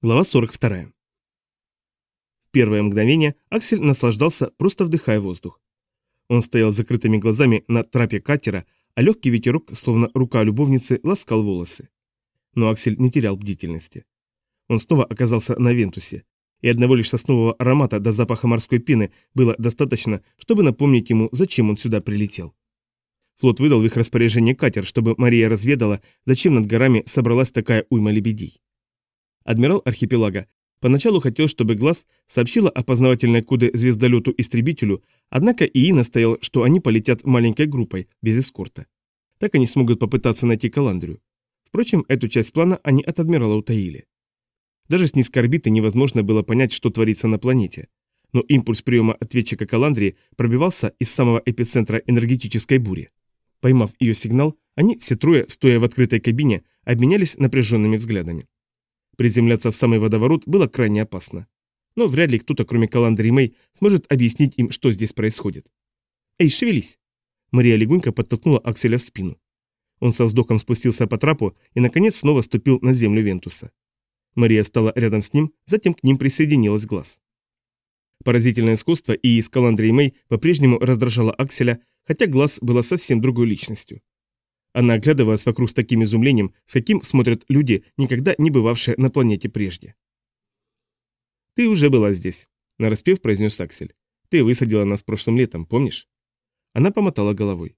Глава 42. В первое мгновение Аксель наслаждался, просто вдыхая воздух. Он стоял с закрытыми глазами на трапе катера, а легкий ветерок, словно рука любовницы, ласкал волосы. Но Аксель не терял бдительности. Он снова оказался на Вентусе, и одного лишь соснового аромата до запаха морской пены было достаточно, чтобы напомнить ему, зачем он сюда прилетел. Флот выдал в их распоряжение катер, чтобы Мария разведала, зачем над горами собралась такая уйма лебедей. Адмирал архипелага поначалу хотел, чтобы Глаз сообщила опознавательной коды звездолету-истребителю, однако ИИ настоял, что они полетят маленькой группой, без эскорта. Так они смогут попытаться найти Каландрию. Впрочем, эту часть плана они от адмирала утаили. Даже с низкой орбиты невозможно было понять, что творится на планете. Но импульс приема ответчика Каландрии пробивался из самого эпицентра энергетической бури. Поймав ее сигнал, они, все трое, стоя в открытой кабине, обменялись напряженными взглядами. Приземляться в самый водоворот было крайне опасно. Но вряд ли кто-то, кроме Каландры и Мэй, сможет объяснить им, что здесь происходит. «Эй, шевелись!» Мария легонько подтолкнула Акселя в спину. Он со вздохом спустился по трапу и, наконец, снова ступил на землю Вентуса. Мария стала рядом с ним, затем к ним присоединилась глаз. Поразительное искусство и из Каландры и Мэй по-прежнему раздражало Акселя, хотя глаз была совсем другой личностью. Она оглядывалась вокруг с таким изумлением, с каким смотрят люди, никогда не бывавшие на планете прежде. «Ты уже была здесь», — нараспев произнес Аксель. «Ты высадила нас прошлым летом, помнишь?» Она помотала головой.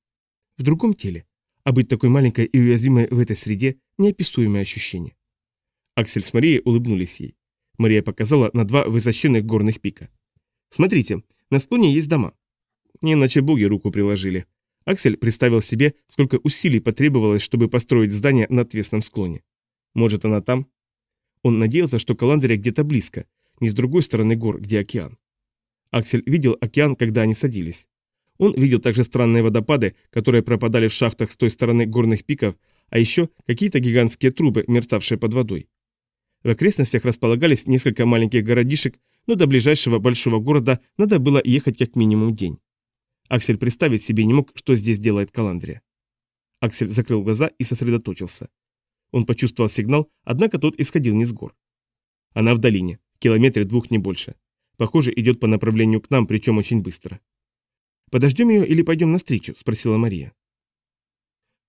«В другом теле. А быть такой маленькой и уязвимой в этой среде – неописуемое ощущение». Аксель с Марией улыбнулись ей. Мария показала на два высоченных горных пика. «Смотрите, на склоне есть дома». Не иначе боги руку приложили, Аксель представил себе, сколько усилий потребовалось, чтобы построить здание на отвесном склоне. Может, она там? Он надеялся, что Каландрия где-то близко, не с другой стороны гор, где океан. Аксель видел океан, когда они садились. Он видел также странные водопады, которые пропадали в шахтах с той стороны горных пиков, а еще какие-то гигантские трубы, мерцавшие под водой. В окрестностях располагались несколько маленьких городишек, но до ближайшего большого города надо было ехать как минимум день. Аксель представить себе не мог, что здесь делает Каландрия. Аксель закрыл глаза и сосредоточился. Он почувствовал сигнал, однако тот исходил не с гор. Она в долине, в километре двух не больше. Похоже, идет по направлению к нам, причем очень быстро. «Подождем ее или пойдем навстречу?» – спросила Мария.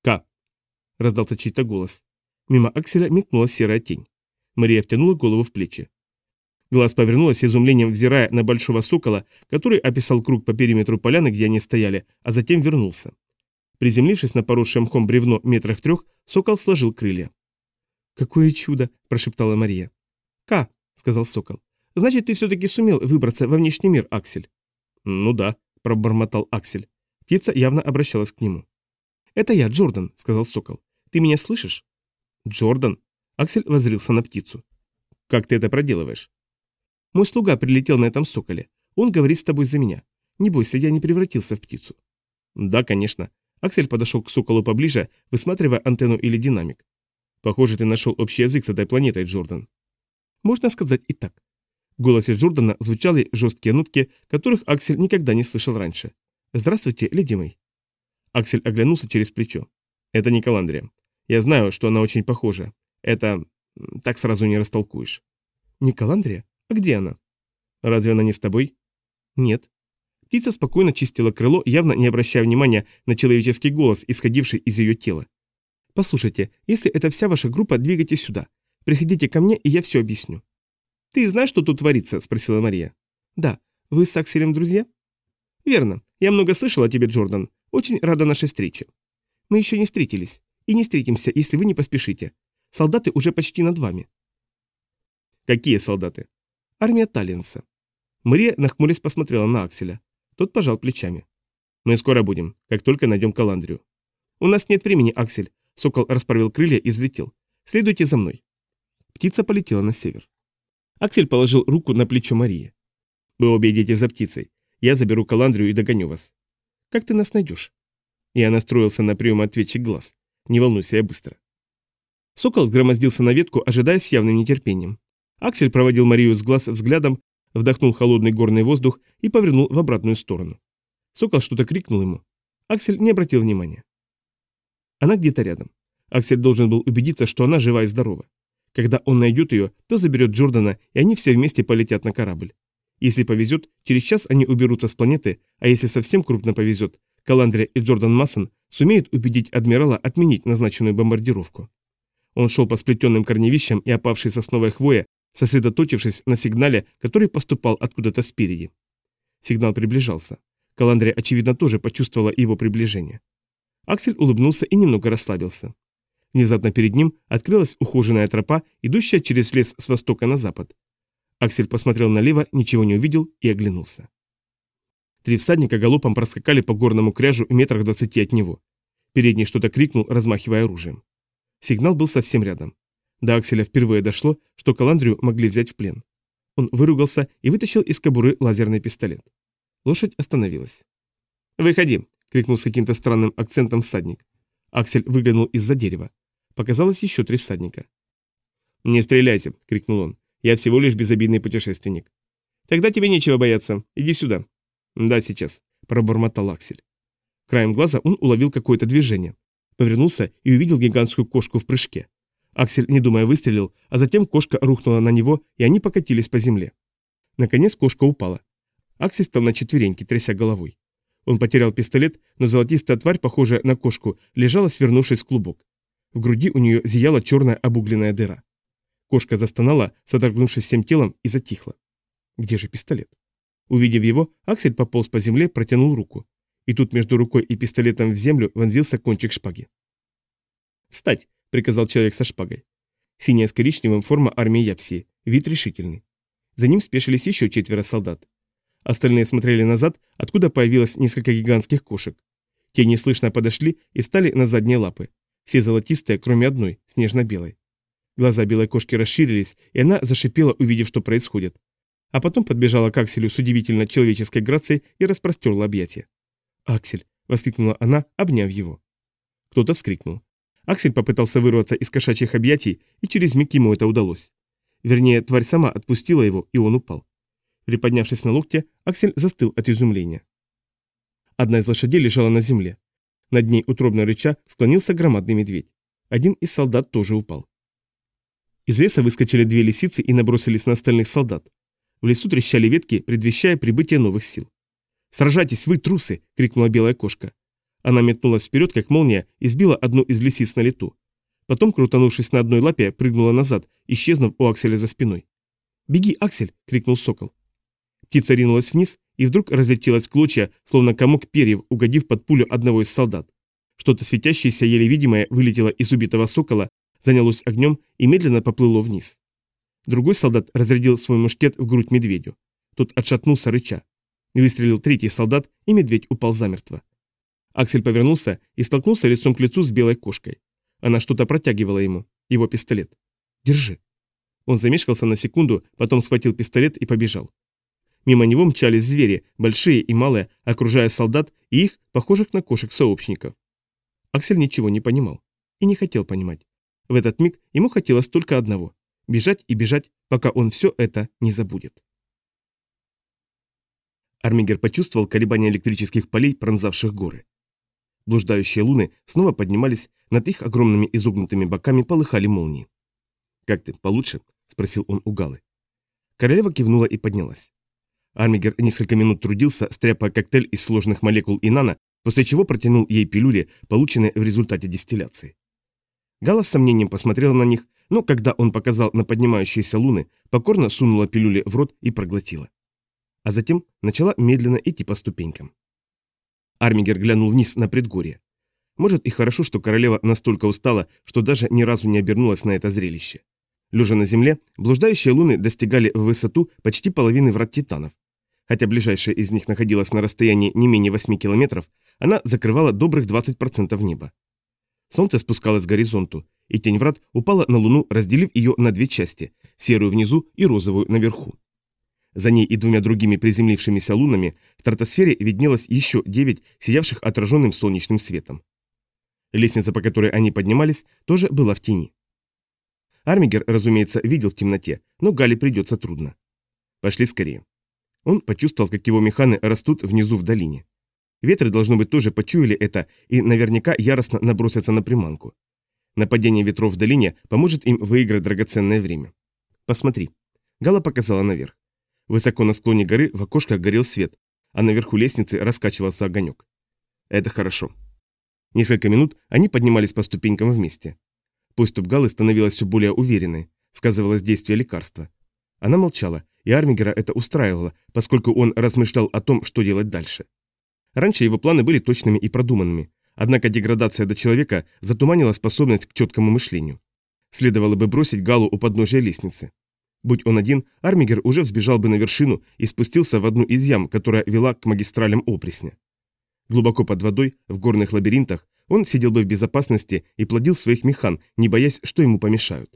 «К!» – раздался чей-то голос. Мимо Акселя мелькнула серая тень. Мария втянула голову в плечи. Глаз повернулась изумлением, взирая на большого сокола, который описал круг по периметру поляны, где они стояли, а затем вернулся. Приземлившись на поросшее мхом бревно метрах трех, сокол сложил крылья. «Какое чудо!» – прошептала Мария. «Ка!» – сказал сокол. «Значит, ты все-таки сумел выбраться во внешний мир, Аксель?» «Ну да», – пробормотал Аксель. Птица явно обращалась к нему. «Это я, Джордан», – сказал сокол. «Ты меня слышишь?» «Джордан?» Аксель воззрился на птицу. «Как ты это проделываешь?» Мой слуга прилетел на этом соколе. Он говорит с тобой за меня. Не бойся, я не превратился в птицу». «Да, конечно». Аксель подошел к соколу поближе, высматривая антенну или динамик. «Похоже, ты нашел общий язык с этой планетой, Джордан». «Можно сказать и так». В голосе Джордана звучали жесткие нотки, которых Аксель никогда не слышал раньше. «Здравствуйте, леди Мэй». Аксель оглянулся через плечо. «Это не Каландрия. Я знаю, что она очень похожа. Это... так сразу не растолкуешь». «Не Каландрия? А где она? Разве она не с тобой? Нет. Птица спокойно чистила крыло, явно не обращая внимания на человеческий голос, исходивший из ее тела. Послушайте, если это вся ваша группа, двигайтесь сюда. Приходите ко мне, и я все объясню. Ты знаешь, что тут творится? спросила Мария. Да. Вы с Акселем друзья? Верно. Я много слышала о тебе, Джордан. Очень рада нашей встрече. Мы еще не встретились. И не встретимся, если вы не поспешите. Солдаты уже почти над вами. Какие солдаты? Армия Таллинса. Мария, нахмурясь, посмотрела на Акселя. Тот пожал плечами. «Мы скоро будем, как только найдем Каландрию». «У нас нет времени, Аксель». Сокол расправил крылья и взлетел. «Следуйте за мной». Птица полетела на север. Аксель положил руку на плечо Марии. «Вы обе за птицей. Я заберу Каландрию и догоню вас». «Как ты нас найдешь?» Я настроился на прием ответчик глаз. «Не волнуйся, я быстро». Сокол сгромоздился на ветку, ожидая с явным нетерпением. Аксель проводил Марию с глаз взглядом, вдохнул холодный горный воздух и повернул в обратную сторону. Сокол что-то крикнул ему. Аксель не обратил внимания. Она где-то рядом. Аксель должен был убедиться, что она жива и здорова. Когда он найдет ее, то заберет Джордана, и они все вместе полетят на корабль. Если повезет, через час они уберутся с планеты, а если совсем крупно повезет, Каландрия и Джордан Массон сумеют убедить адмирала отменить назначенную бомбардировку. Он шел по сплетенным корневищам и опавшей сосновой хвое, сосредоточившись на сигнале, который поступал откуда-то спереди. Сигнал приближался. Каландрия, очевидно, тоже почувствовала его приближение. Аксель улыбнулся и немного расслабился. Внезапно перед ним открылась ухоженная тропа, идущая через лес с востока на запад. Аксель посмотрел налево, ничего не увидел и оглянулся. Три всадника галопом проскакали по горному кряжу метрах двадцати от него. Передний что-то крикнул, размахивая оружием. Сигнал был совсем рядом. До Акселя впервые дошло, что Каландрию могли взять в плен. Он выругался и вытащил из кобуры лазерный пистолет. Лошадь остановилась. «Выходи!» — крикнул с каким-то странным акцентом всадник. Аксель выглянул из-за дерева. Показалось еще три всадника. «Не стреляйте!» — крикнул он. «Я всего лишь безобидный путешественник». «Тогда тебе нечего бояться. Иди сюда». «Да, сейчас», — пробормотал Аксель. Краем глаза он уловил какое-то движение. Повернулся и увидел гигантскую кошку в прыжке. Аксель, не думая, выстрелил, а затем кошка рухнула на него, и они покатились по земле. Наконец кошка упала. Аксель стал на четвереньки, тряся головой. Он потерял пистолет, но золотистая тварь, похожая на кошку, лежала, свернувшись в клубок. В груди у нее зияла черная обугленная дыра. Кошка застонала, содрогнувшись всем телом, и затихла. Где же пистолет? Увидев его, Аксель пополз по земле, протянул руку. И тут между рукой и пистолетом в землю вонзился кончик шпаги. «Встать!» — приказал человек со шпагой. Синяя с коричневым форма армии Япсии, вид решительный. За ним спешились еще четверо солдат. Остальные смотрели назад, откуда появилось несколько гигантских кошек. Те неслышно подошли и стали на задние лапы. Все золотистые, кроме одной, снежно-белой. Глаза белой кошки расширились, и она зашипела, увидев, что происходит. А потом подбежала к Акселю с удивительно человеческой грацией и распростерла объятия. «Аксель!» — воскликнула она, обняв его. Кто-то вскрикнул. Аксель попытался вырваться из кошачьих объятий, и через миг ему это удалось. Вернее, тварь сама отпустила его, и он упал. Приподнявшись на локте, Аксель застыл от изумления. Одна из лошадей лежала на земле. Над ней, утробно рыча, склонился громадный медведь. Один из солдат тоже упал. Из леса выскочили две лисицы и набросились на остальных солдат. В лесу трещали ветки, предвещая прибытие новых сил. «Сражайтесь, вы трусы!» — крикнула белая кошка. Она метнулась вперед, как молния, и сбила одну из лисиц на лету. Потом, крутанувшись на одной лапе, прыгнула назад, исчезнув у Акселя за спиной. «Беги, Аксель!» — крикнул сокол. Птица ринулась вниз и вдруг разлетелась клочья, словно комок перьев, угодив под пулю одного из солдат. Что-то светящееся, еле видимое, вылетело из убитого сокола, занялось огнем и медленно поплыло вниз. Другой солдат разрядил свой мушкет в грудь медведю. Тот отшатнулся рыча. Выстрелил третий солдат, и медведь упал замертво. Аксель повернулся и столкнулся лицом к лицу с белой кошкой. Она что-то протягивала ему, его пистолет. «Держи». Он замешкался на секунду, потом схватил пистолет и побежал. Мимо него мчались звери, большие и малые, окружая солдат и их, похожих на кошек-сообщников. Аксель ничего не понимал и не хотел понимать. В этот миг ему хотелось только одного – бежать и бежать, пока он все это не забудет. Армигер почувствовал колебания электрических полей, пронзавших горы. Блуждающие луны снова поднимались, над их огромными изогнутыми боками полыхали молнии. «Как ты, получше?» – спросил он у Галы. Королева кивнула и поднялась. Армигер несколько минут трудился, стряпая коктейль из сложных молекул инана, после чего протянул ей пилюли, полученные в результате дистилляции. Гала с сомнением посмотрела на них, но когда он показал на поднимающиеся луны, покорно сунула пилюли в рот и проглотила. А затем начала медленно идти по ступенькам. Армигер глянул вниз на предгорье. Может и хорошо, что королева настолько устала, что даже ни разу не обернулась на это зрелище. Лежа на земле, блуждающие луны достигали в высоту почти половины врат титанов. Хотя ближайшая из них находилась на расстоянии не менее 8 километров, она закрывала добрых 20% неба. Солнце спускалось к горизонту, и тень врат упала на Луну, разделив ее на две части – серую внизу и розовую наверху. За ней и двумя другими приземлившимися лунами в стратосфере виднелось еще девять, сиявших отраженным солнечным светом. Лестница, по которой они поднимались, тоже была в тени. Армигер, разумеется, видел в темноте, но Гали придется трудно. Пошли скорее. Он почувствовал, как его механы растут внизу в долине. Ветры, должно быть, тоже почуяли это и наверняка яростно набросятся на приманку. Нападение ветров в долине поможет им выиграть драгоценное время. Посмотри. Гала показала наверх. Высоко на склоне горы в окошках горел свет, а наверху лестницы раскачивался огонек. Это хорошо. Несколько минут они поднимались по ступенькам вместе. Поступ Галы становилась все более уверенной, сказывалось действие лекарства. Она молчала, и Армигера это устраивало, поскольку он размышлял о том, что делать дальше. Раньше его планы были точными и продуманными, однако деградация до человека затуманила способность к четкому мышлению. Следовало бы бросить Галу у подножия лестницы. Будь он один, Армигер уже взбежал бы на вершину и спустился в одну из ям, которая вела к магистралям опресня. Глубоко под водой, в горных лабиринтах, он сидел бы в безопасности и плодил своих механ, не боясь, что ему помешают.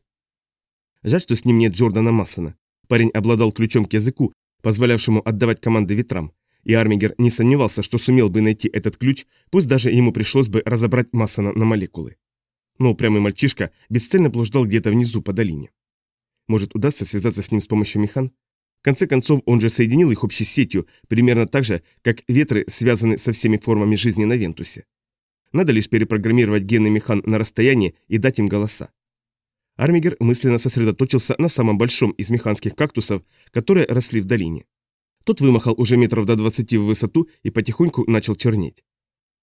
Жаль, что с ним нет Джордана Массона. Парень обладал ключом к языку, позволявшему отдавать команды ветрам, и Армигер не сомневался, что сумел бы найти этот ключ, пусть даже ему пришлось бы разобрать Массона на молекулы. Но упрямый мальчишка бесцельно блуждал где-то внизу по долине. Может, удастся связаться с ним с помощью механ? В конце концов, он же соединил их общей сетью, примерно так же, как ветры связаны со всеми формами жизни на Вентусе. Надо лишь перепрограммировать гены механ на расстоянии и дать им голоса. Армигер мысленно сосредоточился на самом большом из механских кактусов, которые росли в долине. Тот вымахал уже метров до 20 в высоту и потихоньку начал чернеть.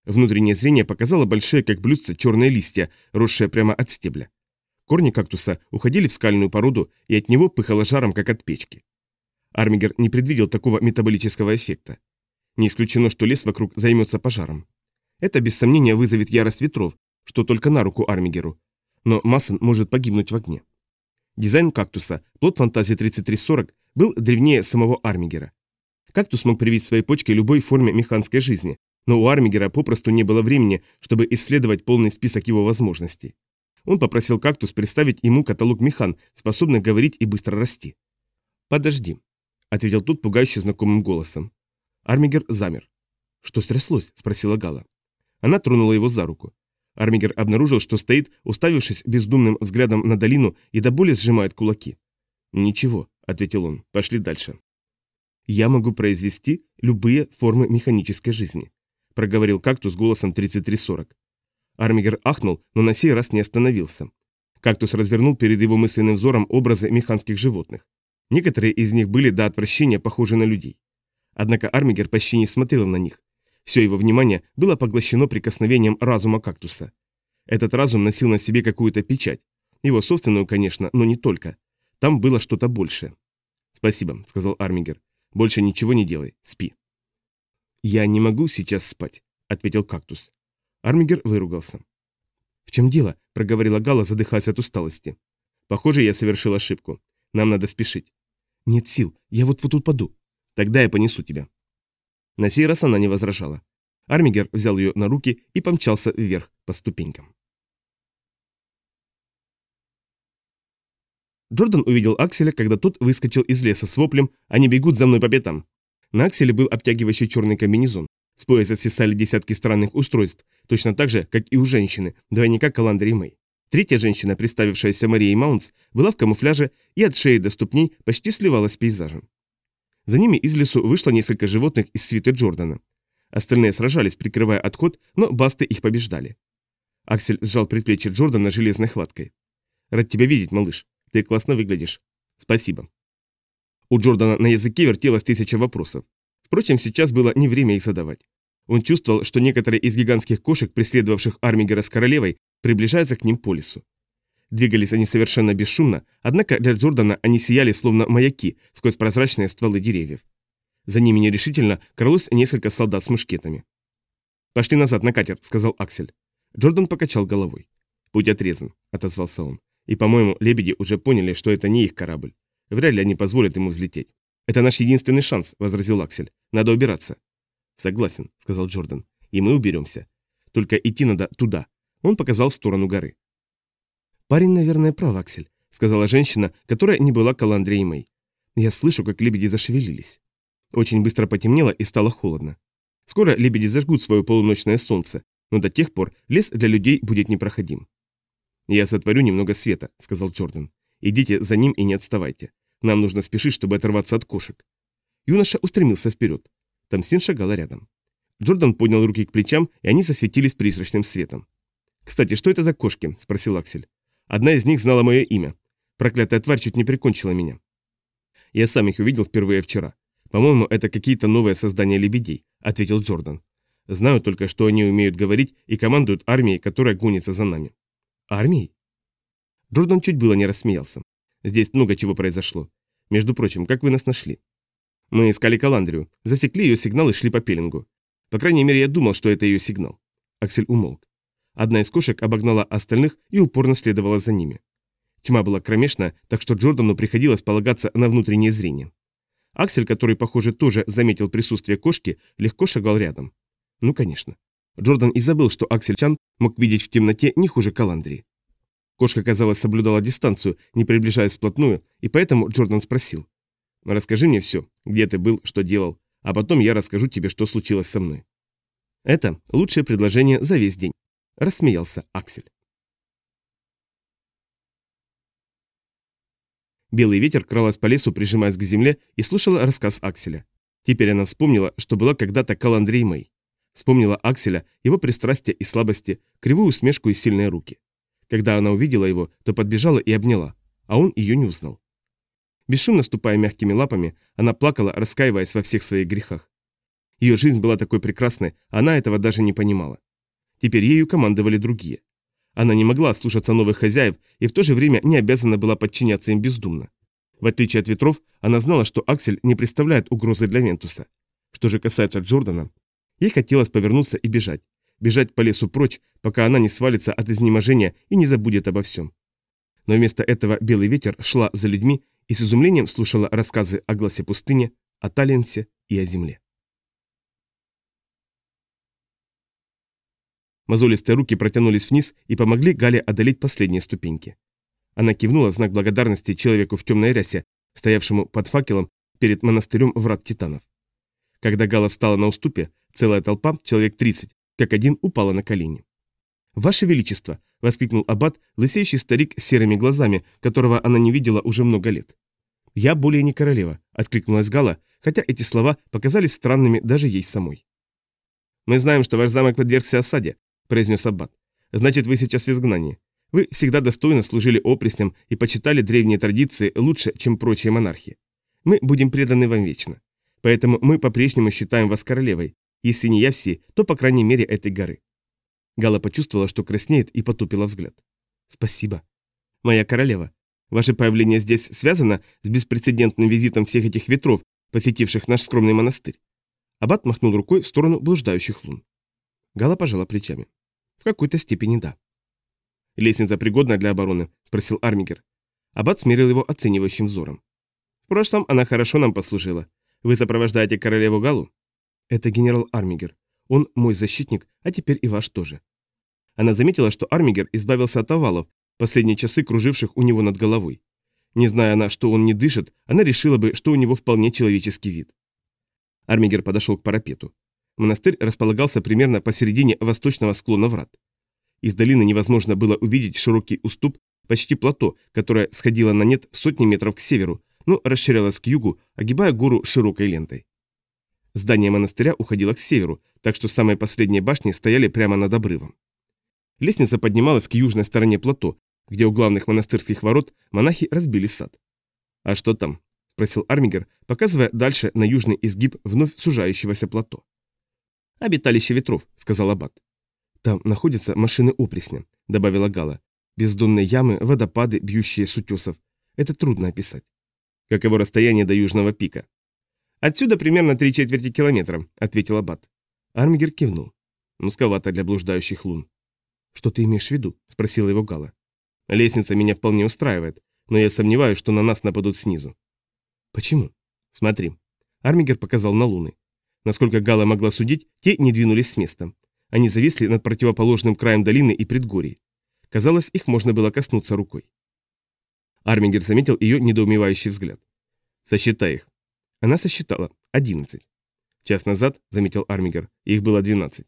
Внутреннее зрение показало большие, как блюдца, черные листья, росшие прямо от стебля. Корни кактуса уходили в скальную породу, и от него пыхало жаром, как от печки. Армигер не предвидел такого метаболического эффекта. Не исключено, что лес вокруг займется пожаром. Это без сомнения вызовет ярость ветров, что только на руку Армигеру. Но Массен может погибнуть в огне. Дизайн кактуса, плод фантазии 3340, был древнее самого Армигера. Кактус мог привить своей почке любой форме механской жизни, но у Армигера попросту не было времени, чтобы исследовать полный список его возможностей. Он попросил кактус представить ему каталог механ, способных говорить и быстро расти. «Подожди», — ответил тот пугающе знакомым голосом. Армигер замер. «Что стряслось?» — спросила Гала. Она тронула его за руку. Армигер обнаружил, что стоит, уставившись бездумным взглядом на долину и до боли сжимает кулаки. «Ничего», — ответил он, — «пошли дальше». «Я могу произвести любые формы механической жизни», — проговорил кактус голосом 3340. Армигер ахнул, но на сей раз не остановился. Кактус развернул перед его мысленным взором образы механских животных. Некоторые из них были до отвращения похожи на людей. Однако Армигер почти не смотрел на них. Все его внимание было поглощено прикосновением разума кактуса. Этот разум носил на себе какую-то печать. Его собственную, конечно, но не только. Там было что-то большее. «Спасибо», — сказал Армигер. «Больше ничего не делай. Спи». «Я не могу сейчас спать», — ответил кактус. Армигер выругался. «В чем дело?» – проговорила Гала, задыхаясь от усталости. «Похоже, я совершил ошибку. Нам надо спешить». «Нет сил. Я вот-вот упаду. Тогда я понесу тебя». На сей раз она не возражала. Армигер взял ее на руки и помчался вверх по ступенькам. Джордан увидел Акселя, когда тот выскочил из леса с воплем «Они бегут за мной по пятам». На Акселе был обтягивающий черный комбинезон. С пояса свисали десятки странных устройств, точно так же, как и у женщины, двойника Каландри Мэй. Третья женщина, представившаяся Марией Маунс, была в камуфляже и от шеи до ступней почти сливалась с пейзажем. За ними из лесу вышло несколько животных из свиты Джордана. Остальные сражались, прикрывая отход, но басты их побеждали. Аксель сжал предплечье Джордана железной хваткой. «Рад тебя видеть, малыш. Ты классно выглядишь. Спасибо». У Джордана на языке вертелось тысяча вопросов. Впрочем, сейчас было не время их задавать. Он чувствовал, что некоторые из гигантских кошек, преследовавших Армигера с королевой, приближаются к ним по лесу. Двигались они совершенно бесшумно, однако для Джордана они сияли словно маяки сквозь прозрачные стволы деревьев. За ними нерешительно крылось несколько солдат с мушкетами. «Пошли назад на катер», — сказал Аксель. Джордан покачал головой. «Путь отрезан», — отозвался он. «И, по-моему, лебеди уже поняли, что это не их корабль. Вряд ли они позволят ему взлететь». «Это наш единственный шанс», — возразил Аксель. «Надо убираться». «Согласен», — сказал Джордан. «И мы уберемся. Только идти надо туда». Он показал сторону горы. «Парень, наверное, прав, Аксель», — сказала женщина, которая не была Каландрией Мэй. «Я слышу, как лебеди зашевелились». Очень быстро потемнело и стало холодно. Скоро лебеди зажгут свое полуночное солнце, но до тех пор лес для людей будет непроходим. «Я сотворю немного света», — сказал Джордан. «Идите за ним и не отставайте. Нам нужно спешить, чтобы оторваться от кошек. Юноша устремился вперед. Тамсин шагала рядом. Джордан поднял руки к плечам, и они засветились призрачным светом. «Кстати, что это за кошки?» – спросил Аксель. «Одна из них знала мое имя. Проклятая тварь чуть не прикончила меня». «Я сам их увидел впервые вчера. По-моему, это какие-то новые создания лебедей», – ответил Джордан. «Знаю только, что они умеют говорить и командуют армией, которая гонится за нами». «Армией?» Джордан чуть было не рассмеялся. «Здесь много чего произошло. Между прочим, как вы нас нашли?» «Мы искали Каландрию, засекли ее сигнал и шли по пеленгу. По крайней мере, я думал, что это ее сигнал». Аксель умолк. Одна из кошек обогнала остальных и упорно следовала за ними. Тьма была кромешная, так что Джордану приходилось полагаться на внутреннее зрение. Аксель, который, похоже, тоже заметил присутствие кошки, легко шагал рядом. Ну, конечно. Джордан и забыл, что Аксель Чан мог видеть в темноте не хуже Каландрии. Кошка, казалось, соблюдала дистанцию, не приближаясь вплотную, и поэтому Джордан спросил. «Расскажи мне все, где ты был, что делал, а потом я расскажу тебе, что случилось со мной». Это лучшее предложение за весь день. Рассмеялся Аксель. Белый ветер кралась по лесу, прижимаясь к земле, и слушала рассказ Акселя. Теперь она вспомнила, что была когда-то Каландрей Мэй. Вспомнила Акселя, его пристрастия и слабости, кривую усмешку и сильные руки. Когда она увидела его, то подбежала и обняла, а он ее не узнал. Бесшумно ступая мягкими лапами, она плакала, раскаиваясь во всех своих грехах. Ее жизнь была такой прекрасной, она этого даже не понимала. Теперь ею командовали другие. Она не могла слушаться новых хозяев и в то же время не обязана была подчиняться им бездумно. В отличие от ветров, она знала, что Аксель не представляет угрозы для Вентуса. Что же касается Джордана, ей хотелось повернуться и бежать. Бежать по лесу прочь, пока она не свалится от изнеможения и не забудет обо всем. Но вместо этого белый ветер шла за людьми и с изумлением слушала рассказы о гласе пустыни, о Талленсе и о земле. Мозолистые руки протянулись вниз и помогли Гале одолеть последние ступеньки. Она кивнула в знак благодарности человеку в темной рясе, стоявшему под факелом перед монастырем врат титанов. Когда Гала встала на уступе, целая толпа, человек 30, как один упала на колени. «Ваше Величество!» — воскликнул аббат, лысеющий старик с серыми глазами, которого она не видела уже много лет. «Я более не королева», — откликнулась Гала, хотя эти слова показались странными даже ей самой. «Мы знаем, что ваш замок подвергся осаде, произнес Аббат. «Значит, вы сейчас в изгнании. Вы всегда достойно служили опресням и почитали древние традиции лучше, чем прочие монархи. Мы будем преданы вам вечно. Поэтому мы по-прежнему считаем вас королевой. Если не я все, то по крайней мере этой горы». Гала почувствовала, что краснеет и потупила взгляд. «Спасибо. Моя королева, ваше появление здесь связано с беспрецедентным визитом всех этих ветров, посетивших наш скромный монастырь?» Аббат махнул рукой в сторону блуждающих лун. Гала пожала плечами. В какой-то степени да. «Лестница пригодна для обороны?» – спросил Армигер. Аббат смерил его оценивающим взором. «В прошлом она хорошо нам послужила. Вы сопровождаете королеву Галу?» «Это генерал Армигер. Он мой защитник, а теперь и ваш тоже». Она заметила, что Армигер избавился от овалов, последние часы круживших у него над головой. Не зная она, что он не дышит, она решила бы, что у него вполне человеческий вид. Армигер подошел к парапету. Монастырь располагался примерно посередине восточного склона врат. Из долины невозможно было увидеть широкий уступ, почти плато, которое сходило на нет сотни метров к северу, но расширялось к югу, огибая гору широкой лентой. Здание монастыря уходило к северу, так что самые последние башни стояли прямо над обрывом. Лестница поднималась к южной стороне плато, где у главных монастырских ворот монахи разбили сад. «А что там?» – спросил Армигер, показывая дальше на южный изгиб вновь сужающегося плато. «Обиталище ветров», — сказал Аббат. «Там находятся машины опресня», — добавила Гала. «Бездонные ямы, водопады, бьющие с утесов. Это трудно описать». «Каково расстояние до южного пика?» «Отсюда примерно три четверти километра», — ответил Аббат. Армигер кивнул. «Мусковато для блуждающих лун». «Что ты имеешь в виду?» — спросила его Гала. «Лестница меня вполне устраивает, но я сомневаюсь, что на нас нападут снизу». «Почему?» «Смотри». Армигер показал на луны. Насколько Гала могла судить, те не двинулись с места. Они зависли над противоположным краем долины и предгорий. Казалось, их можно было коснуться рукой. Армингер заметил ее недоумевающий взгляд. «Сосчитай их». Она сосчитала. Одиннадцать. Час назад, заметил Армингер, их было двенадцать.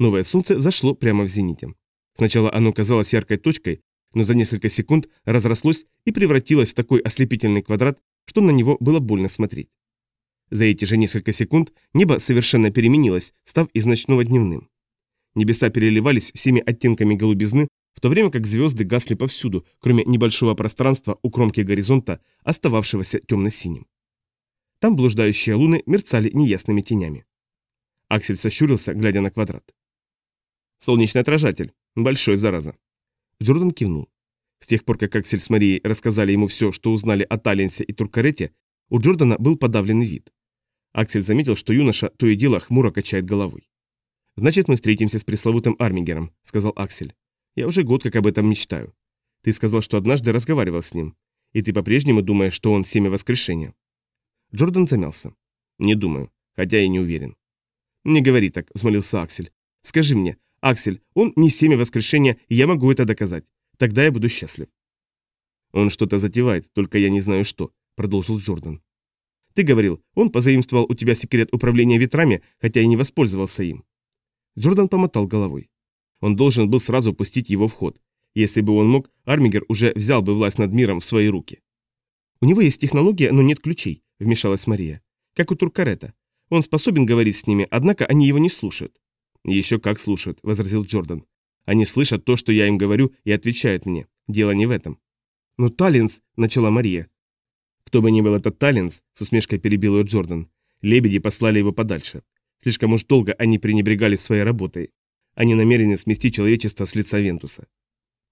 Новое солнце зашло прямо в зените. Сначала оно казалось яркой точкой, но за несколько секунд разрослось и превратилось в такой ослепительный квадрат, что на него было больно смотреть. За эти же несколько секунд небо совершенно переменилось, став из ночного дневным. Небеса переливались всеми оттенками голубизны, в то время как звезды гасли повсюду, кроме небольшого пространства у кромки горизонта, остававшегося темно-синим. Там блуждающие луны мерцали неясными тенями. Аксель сощурился, глядя на квадрат. «Солнечный отражатель. Большой, зараза». Джордан кивнул. С тех пор, как Аксель с Марией рассказали ему все, что узнали о Таллинсе и Туркарете, у Джордана был подавленный вид. Аксель заметил, что юноша то и дело хмуро качает головой. «Значит, мы встретимся с пресловутым Армингером», — сказал Аксель. «Я уже год как об этом мечтаю. Ты сказал, что однажды разговаривал с ним. И ты по-прежнему думаешь, что он семя воскрешения?» Джордан замялся. «Не думаю, хотя и не уверен». «Не говори так», — взмолился Аксель. «Скажи мне, Аксель, он не семя воскрешения, и я могу это доказать. Тогда я буду счастлив». «Он что-то затевает, только я не знаю что», — продолжил Джордан. «Ты говорил, он позаимствовал у тебя секрет управления ветрами, хотя и не воспользовался им». Джордан помотал головой. Он должен был сразу пустить его в ход. Если бы он мог, Армигер уже взял бы власть над миром в свои руки. «У него есть технология, но нет ключей», — вмешалась Мария. «Как у Туркарета. Он способен говорить с ними, однако они его не слушают». «Еще как слушают», — возразил Джордан. «Они слышат то, что я им говорю, и отвечают мне. Дело не в этом». «Но Таллинс», — начала Мария. «Кто бы ни был этот Таллинс», — с усмешкой перебил ее Джордан, — «лебеди послали его подальше. Слишком уж долго они пренебрегали своей работой. Они намерены сместить человечество с лица Вентуса».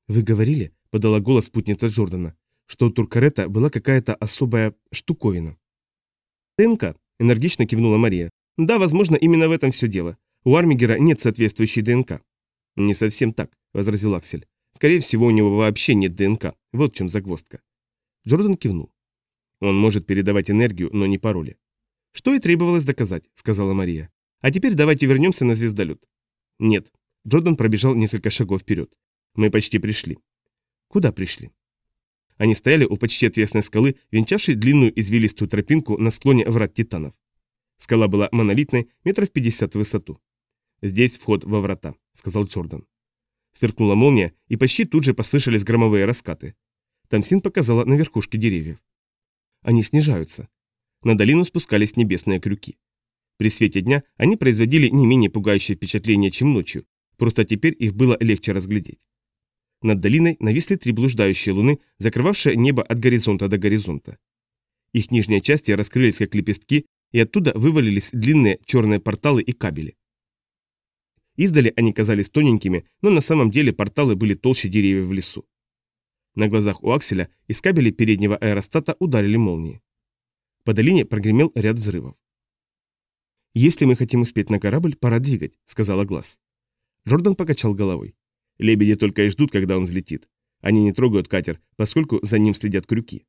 «Вы говорили», — подала голос спутница Джордана, что у Туркарета была какая-то особая штуковина. «ДНК», — энергично кивнула Мария. «Да, возможно, именно в этом все дело. У Армигера нет соответствующей ДНК». «Не совсем так», — возразил Аксель. «Скорее всего, у него вообще нет ДНК. Вот в чем загвоздка». Джордан кивнул. «Он может передавать энергию, но не пароли». «Что и требовалось доказать», — сказала Мария. «А теперь давайте вернемся на звездолет». «Нет». Джордан пробежал несколько шагов вперед. «Мы почти пришли». «Куда пришли?» Они стояли у почти отвесной скалы, венчавшей длинную извилистую тропинку на склоне врат Титанов. Скала была монолитной, метров пятьдесят в высоту. «Здесь вход во врата», — сказал Джордан. Сверкнула молния, и почти тут же послышались громовые раскаты. Тамсин показала на верхушке деревьев. Они снижаются. На долину спускались небесные крюки. При свете дня они производили не менее пугающее впечатление, чем ночью, просто теперь их было легче разглядеть. Над долиной нависли три блуждающие луны, закрывавшие небо от горизонта до горизонта. Их нижние части раскрылись как лепестки, и оттуда вывалились длинные черные порталы и кабели. Издали они казались тоненькими, но на самом деле порталы были толще деревьев в лесу. На глазах у Акселя из кабелей переднего аэростата ударили молнии. По долине прогремел ряд взрывов. «Если мы хотим успеть на корабль, пора двигать», — сказала Глаз. Джордан покачал головой. Лебеди только и ждут, когда он взлетит. Они не трогают катер, поскольку за ним следят крюки.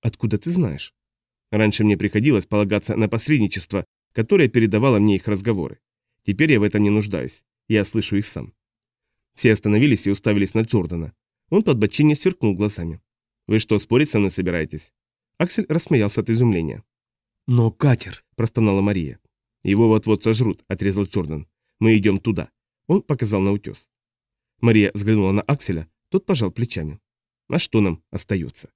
Откуда ты знаешь? Раньше мне приходилось полагаться на посредничество, которое передавало мне их разговоры. Теперь я в этом не нуждаюсь. Я слышу их сам. Все остановились и уставились на Джордана. Он под бочине сверкнул глазами. «Вы что, спорить со мной собираетесь?» Аксель рассмеялся от изумления. «Но катер!» – простонала Мария. «Его вот-вот сожрут», – отрезал Джордан. «Мы идем туда». Он показал на утес. Мария взглянула на Акселя, тот пожал плечами. А что нам остается?